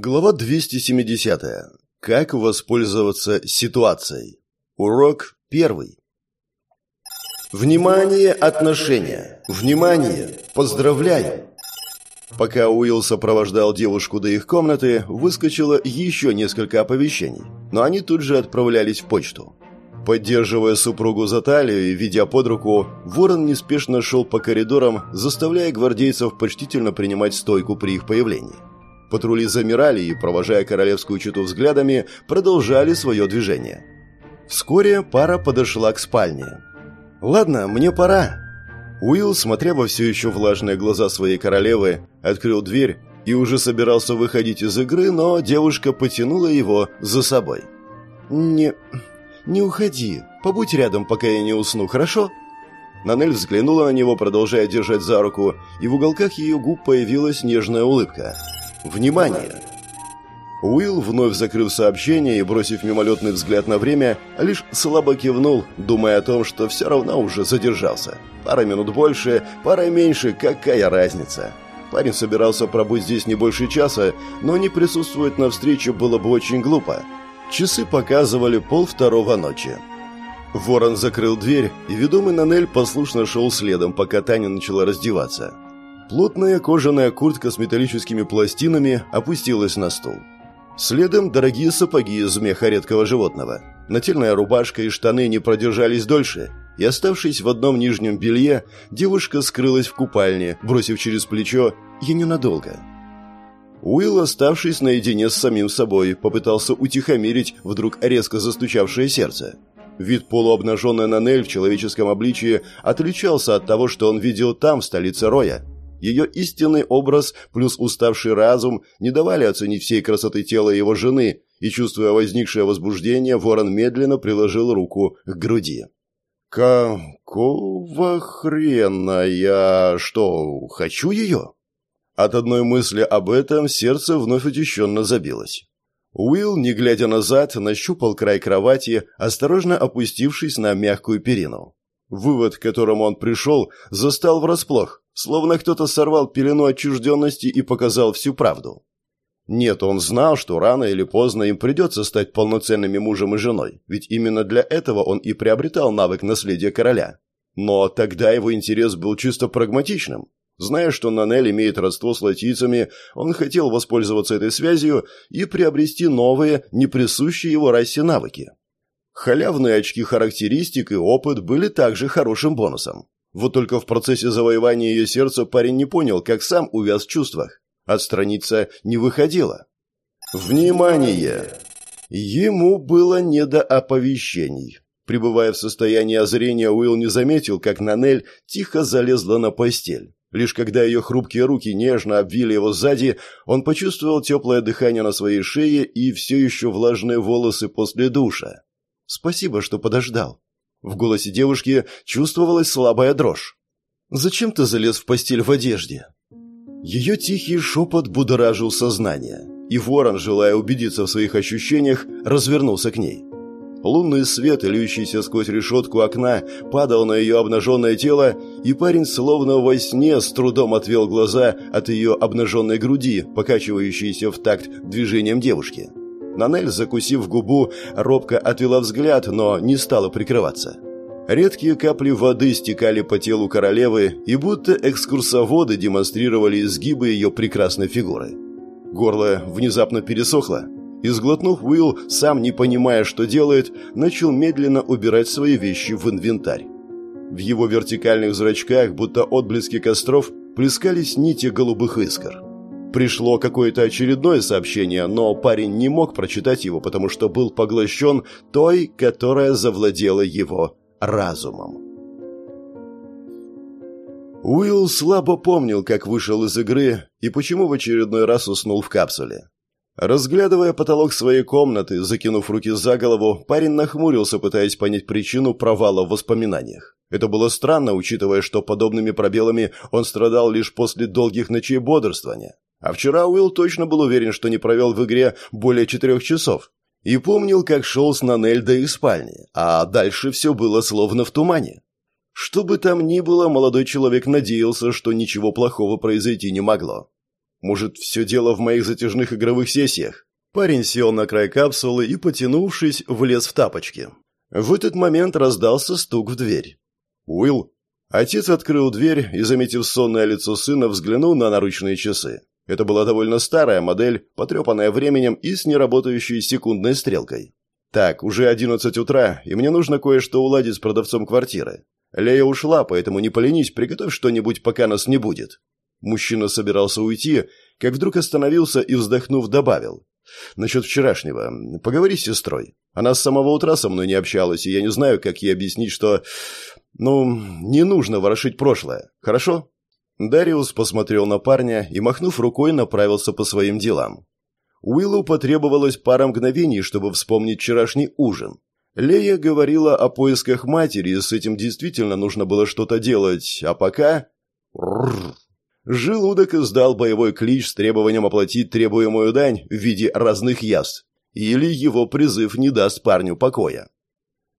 Глава 270. Как воспользоваться ситуацией. Урок первый. Внимание, отношения. Внимание, поздравляю. Пока Уилл сопровождал девушку до их комнаты, выскочило еще несколько оповещений, но они тут же отправлялись в почту. Поддерживая супругу за талию и ведя под руку, Ворон неспешно шел по коридорам, заставляя гвардейцев почтительно принимать стойку при их появлении. Патрули замирали и, провожая королевскую читу взглядами, продолжали свое движение. Вскоре пара подошла к спальне. «Ладно, мне пора». Уилл, смотря во все еще влажные глаза своей королевы, открыл дверь и уже собирался выходить из игры, но девушка потянула его за собой. «Не... не уходи. Побудь рядом, пока я не усну, хорошо?» Нанель взглянула на него, продолжая держать за руку, и в уголках ее губ появилась нежная улыбка. Внимание! Уилл, вновь закрыв сообщение и бросив мимолетный взгляд на время, лишь слабо кивнул, думая о том, что все равно уже задержался. Пара минут больше, пара меньше, какая разница? Парень собирался пробыть здесь не больше часа, но не присутствовать на встрече было бы очень глупо. Часы показывали пол второго ночи. Ворон закрыл дверь, и ведомый Нанель послушно шел следом, пока Таня начала раздеваться. Плотная кожаная куртка с металлическими пластинами опустилась на стул. Следом дорогие сапоги из меха редкого животного. Нательная рубашка и штаны не продержались дольше, и, оставшись в одном нижнем белье, девушка скрылась в купальне, бросив через плечо «Я ненадолго». Уилл, оставшись наедине с самим собой, попытался утихомирить вдруг резко застучавшее сердце. Вид полуобнаженной Нанель в человеческом обличии отличался от того, что он видел там, в столице Роя, ее истинный образ плюс уставший разум не давали оценить всей красоты тела его жены, и, чувствуя возникшее возбуждение, ворон медленно приложил руку к груди. «Какого хрена я... что, хочу ее?» От одной мысли об этом сердце вновь учащенно забилось. Уилл, не глядя назад, нащупал край кровати, осторожно опустившись на мягкую перину. Вывод, к которому он пришел, застал врасплох, словно кто-то сорвал пелену отчужденности и показал всю правду. Нет, он знал, что рано или поздно им придется стать полноценными мужем и женой, ведь именно для этого он и приобретал навык наследия короля. Но тогда его интерес был чисто прагматичным. Зная, что Нанель имеет родство с латийцами, он хотел воспользоваться этой связью и приобрести новые, не присущие его расе навыки. Халявные очки характеристик и опыт были также хорошим бонусом. Вот только в процессе завоевания ее сердца парень не понял, как сам увяз в чувствах. Отстраниться не выходило. Внимание! Ему было не до оповещений. Пребывая в состоянии озрения, Уилл не заметил, как Нанель тихо залезла на постель. Лишь когда ее хрупкие руки нежно обвили его сзади, он почувствовал теплое дыхание на своей шее и все еще влажные волосы после душа. Спасибо, что подождал». В голосе девушки чувствовалась слабая дрожь. «Зачем ты залез в постель в одежде?» Ее тихий шепот будоражил сознание, и ворон, желая убедиться в своих ощущениях, развернулся к ней. Лунный свет, льющийся сквозь решетку окна, падал на ее обнаженное тело, и парень словно во сне с трудом отвел глаза от ее обнаженной груди, покачивающейся в такт движением девушки. Нанель, закусив губу, робко отвела взгляд, но не стала прикрываться. Редкие капли воды стекали по телу королевы, и будто экскурсоводы демонстрировали изгибы ее прекрасной фигуры. Горло внезапно пересохло, и, сглотнув Уилл, сам не понимая, что делает, начал медленно убирать свои вещи в инвентарь. В его вертикальных зрачках, будто отблески костров, плескались нити голубых искр. Пришло какое-то очередное сообщение, но парень не мог прочитать его, потому что был поглощен той, которая завладела его разумом. Уилл слабо помнил, как вышел из игры и почему в очередной раз уснул в капсуле. Разглядывая потолок своей комнаты, закинув руки за голову, парень нахмурился, пытаясь понять причину провала в воспоминаниях. Это было странно, учитывая, что подобными пробелами он страдал лишь после долгих ночей бодрствования. А вчера Уилл точно был уверен, что не провел в игре более четырех часов. И помнил, как шел с Нанель до их спальни, а дальше все было словно в тумане. Что бы там ни было, молодой человек надеялся, что ничего плохого произойти не могло. Может, все дело в моих затяжных игровых сессиях? Парень сел на край капсулы и, потянувшись, влез в тапочки. В этот момент раздался стук в дверь. «Уилл!» Отец открыл дверь и, заметив сонное лицо сына, взглянул на наручные часы. Это была довольно старая модель, потрепанная временем и с неработающей секундной стрелкой. «Так, уже одиннадцать утра, и мне нужно кое-что уладить с продавцом квартиры. Лея ушла, поэтому не поленись, приготовь что-нибудь, пока нас не будет». Мужчина собирался уйти, как вдруг остановился и, вздохнув, добавил. «Насчет вчерашнего. Поговори с сестрой. Она с самого утра со мной не общалась, и я не знаю, как ей объяснить, что... Ну, не нужно ворошить прошлое. Хорошо?» Дариус посмотрел на парня и, махнув рукой, направился по своим делам. Уиллу потребовалось пара мгновений, чтобы вспомнить вчерашний ужин. Лея говорила о поисках матери, и с этим действительно нужно было что-то делать, а пока... Рррр. Желудок издал боевой клич с требованием оплатить требуемую дань в виде разных яств, или его призыв не даст парню покоя.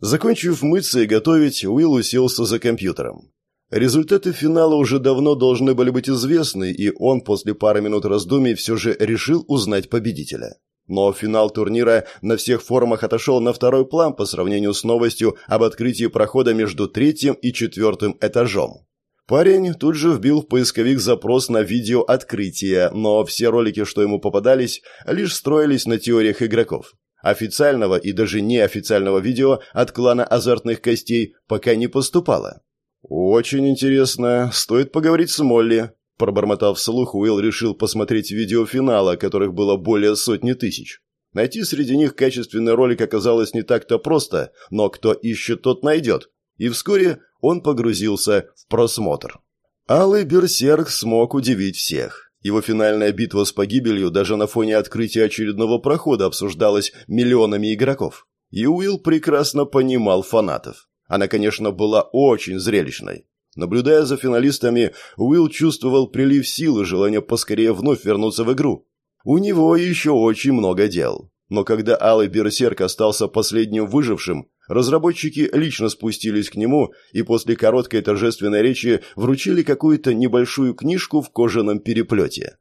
Закончив мыться и готовить, Уилл уселся за компьютером. Результаты финала уже давно должны были быть известны, и он после пары минут раздумий все же решил узнать победителя. Но финал турнира на всех форумах отошел на второй план по сравнению с новостью об открытии прохода между третьим и четвертым этажом. Парень тут же вбил в поисковик запрос на видео открытия, но все ролики, что ему попадались, лишь строились на теориях игроков. Официального и даже неофициального видео от клана азартных костей пока не поступало. «Очень интересно. Стоит поговорить с Молли». Пробормотав вслух, Уилл решил посмотреть видео финала, которых было более сотни тысяч. Найти среди них качественный ролик оказалось не так-то просто, но кто ищет, тот найдет. И вскоре он погрузился в просмотр. Алый Берсерк смог удивить всех. Его финальная битва с погибелью даже на фоне открытия очередного прохода обсуждалась миллионами игроков. И Уилл прекрасно понимал фанатов. Она, конечно, была очень зрелищной. Наблюдая за финалистами, Уилл чувствовал прилив сил и желание поскорее вновь вернуться в игру. У него еще очень много дел. Но когда Алый Берсерк остался последним выжившим, разработчики лично спустились к нему и после короткой торжественной речи вручили какую-то небольшую книжку в кожаном переплете.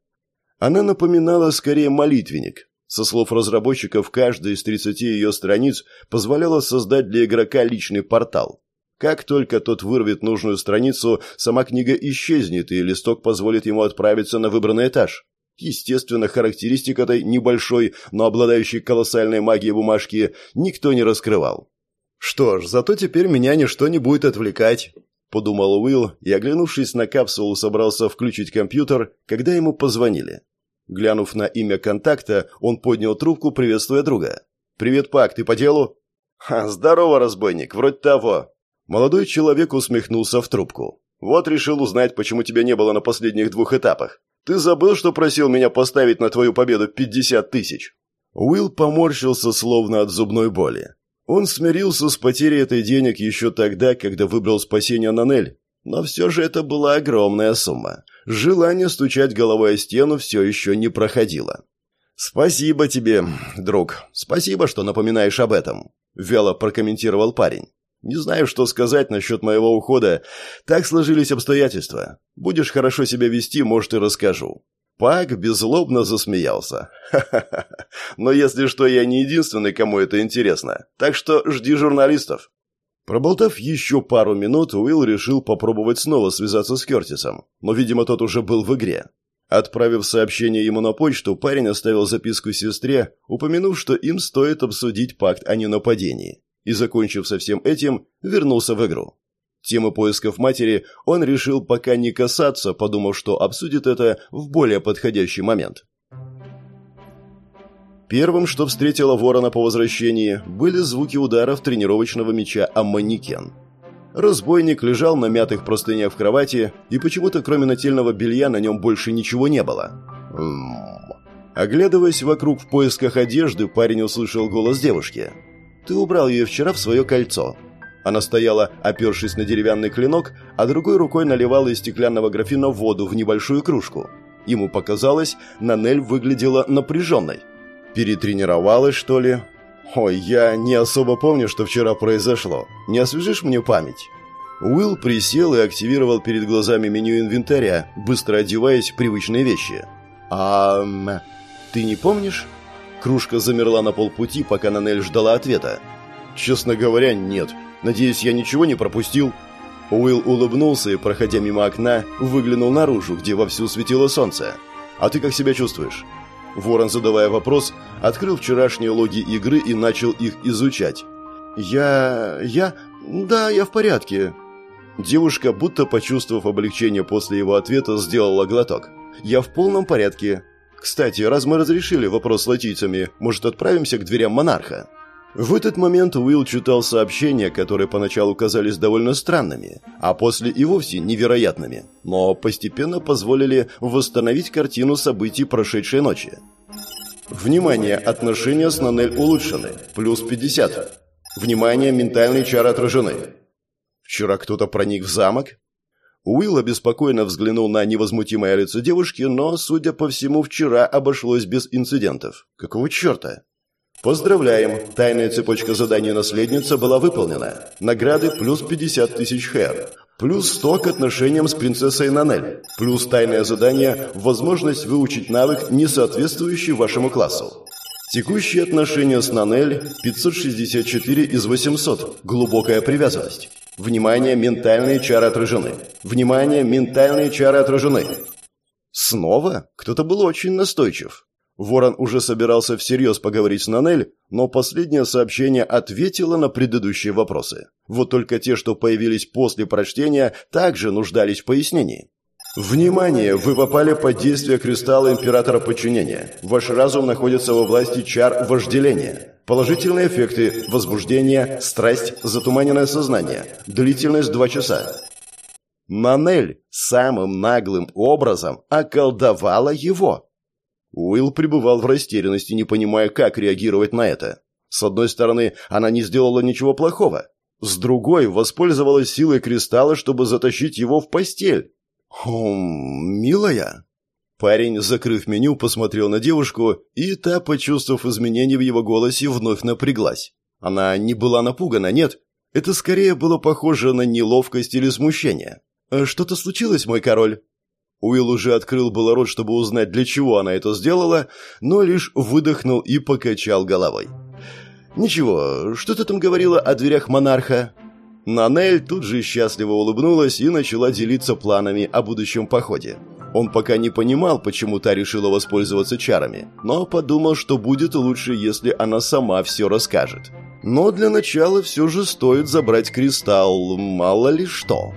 Она напоминала скорее молитвенник, со слов разработчиков, каждая из 30 ее страниц позволяла создать для игрока личный портал. Как только тот вырвет нужную страницу, сама книга исчезнет, и листок позволит ему отправиться на выбранный этаж. Естественно, характеристик этой небольшой, но обладающей колоссальной магией бумажки никто не раскрывал. «Что ж, зато теперь меня ничто не будет отвлекать», – подумал Уилл и, оглянувшись на капсулу, собрался включить компьютер, когда ему позвонили. Глянув на имя контакта, он поднял трубку, приветствуя друга. «Привет, Пак, ты по делу?» «Ха, здорово, разбойник, вроде того». Молодой человек усмехнулся в трубку. «Вот решил узнать, почему тебя не было на последних двух этапах. Ты забыл, что просил меня поставить на твою победу пятьдесят тысяч?» Уилл поморщился, словно от зубной боли. Он смирился с потерей этой денег еще тогда, когда выбрал спасение Нанель. Но все же это была огромная сумма. Желание стучать головой о стену все еще не проходило. «Спасибо тебе, друг. Спасибо, что напоминаешь об этом», — вяло прокомментировал парень. «Не знаю, что сказать насчет моего ухода. Так сложились обстоятельства. Будешь хорошо себя вести, может, и расскажу». Пак беззлобно засмеялся. «Ха-ха-ха. Но если что, я не единственный, кому это интересно. Так что жди журналистов». Проболтав еще пару минут, Уилл решил попробовать снова связаться с Кертисом, но, видимо, тот уже был в игре. Отправив сообщение ему на почту, парень оставил записку сестре, упомянув, что им стоит обсудить пакт о ненападении, и, закончив со всем этим, вернулся в игру. Темы поисков матери он решил пока не касаться, подумав, что обсудит это в более подходящий момент. Первым, что встретило ворона по возвращении, были звуки ударов тренировочного мяча о манекен. Разбойник лежал на мятых простынях в кровати, и почему-то кроме нательного белья на нем больше ничего не было. Оглядываясь вокруг в поисках одежды, парень услышал голос девушки. «Ты убрал ее вчера в свое кольцо». Она стояла, опершись на деревянный клинок, а другой рукой наливала из стеклянного графина воду в небольшую кружку. Ему показалось, Нанель выглядела напряженной. Перетренировалась, что ли? Ой, я не особо помню, что вчера произошло. Не освежишь мне память? Уилл присел и активировал перед глазами меню инвентаря, быстро одеваясь в привычные вещи. «А... ты не помнишь?» Кружка замерла на полпути, пока Нанель ждала ответа. «Честно говоря, нет. Надеюсь, я ничего не пропустил?» Уилл улыбнулся и, проходя мимо окна, выглянул наружу, где вовсю светило солнце. «А ты как себя чувствуешь?» Ворон, задавая вопрос, открыл вчерашние логи игры и начал их изучать. «Я... я... да, я в порядке». Девушка, будто почувствовав облегчение после его ответа, сделала глоток. «Я в полном порядке. Кстати, раз мы разрешили вопрос с латийцами, может, отправимся к дверям монарха?» В этот момент Уилл читал сообщения, которые поначалу казались довольно странными, а после и вовсе невероятными, но постепенно позволили восстановить картину событий прошедшей ночи. Внимание, отношения с Нанель улучшены, плюс 50. Внимание, ментальные чары отражены. Вчера кто-то проник в замок? Уилл обеспокоенно взглянул на невозмутимое лицо девушки, но, судя по всему, вчера обошлось без инцидентов. Какого черта? Поздравляем! Тайная цепочка задания наследница была выполнена. Награды плюс 50 тысяч хэр. Плюс 100 к отношениям с принцессой Нанель. Плюс тайное задание – возможность выучить навык, не соответствующий вашему классу. Текущие отношения с Нанель – 564 из 800. Глубокая привязанность. Внимание, ментальные чары отражены. Внимание, ментальные чары отражены. Снова? Кто-то был очень настойчив. Ворон уже собирался всерьез поговорить с Нанель, но последнее сообщение ответило на предыдущие вопросы. Вот только те, что появились после прочтения, также нуждались в пояснении. Внимание! Вы попали под действие кристалла Императора Подчинения. Ваш разум находится во власти чар вожделения. Положительные эффекты – возбуждение, страсть, затуманенное сознание. Длительность 2 часа. Нанель самым наглым образом околдовала его. Уилл пребывал в растерянности, не понимая, как реагировать на это. С одной стороны, она не сделала ничего плохого. С другой, воспользовалась силой кристалла, чтобы затащить его в постель. «Хм, милая?» Парень, закрыв меню, посмотрел на девушку, и та, почувствовав изменения в его голосе, вновь напряглась. Она не была напугана, нет. Это скорее было похоже на неловкость или смущение. «Что-то случилось, мой король?» Уилл уже открыл было рот, чтобы узнать, для чего она это сделала, но лишь выдохнул и покачал головой. «Ничего, что ты там говорила о дверях монарха?» Нанель тут же счастливо улыбнулась и начала делиться планами о будущем походе. Он пока не понимал, почему та решила воспользоваться чарами, но подумал, что будет лучше, если она сама все расскажет. Но для начала все же стоит забрать кристалл, мало ли что.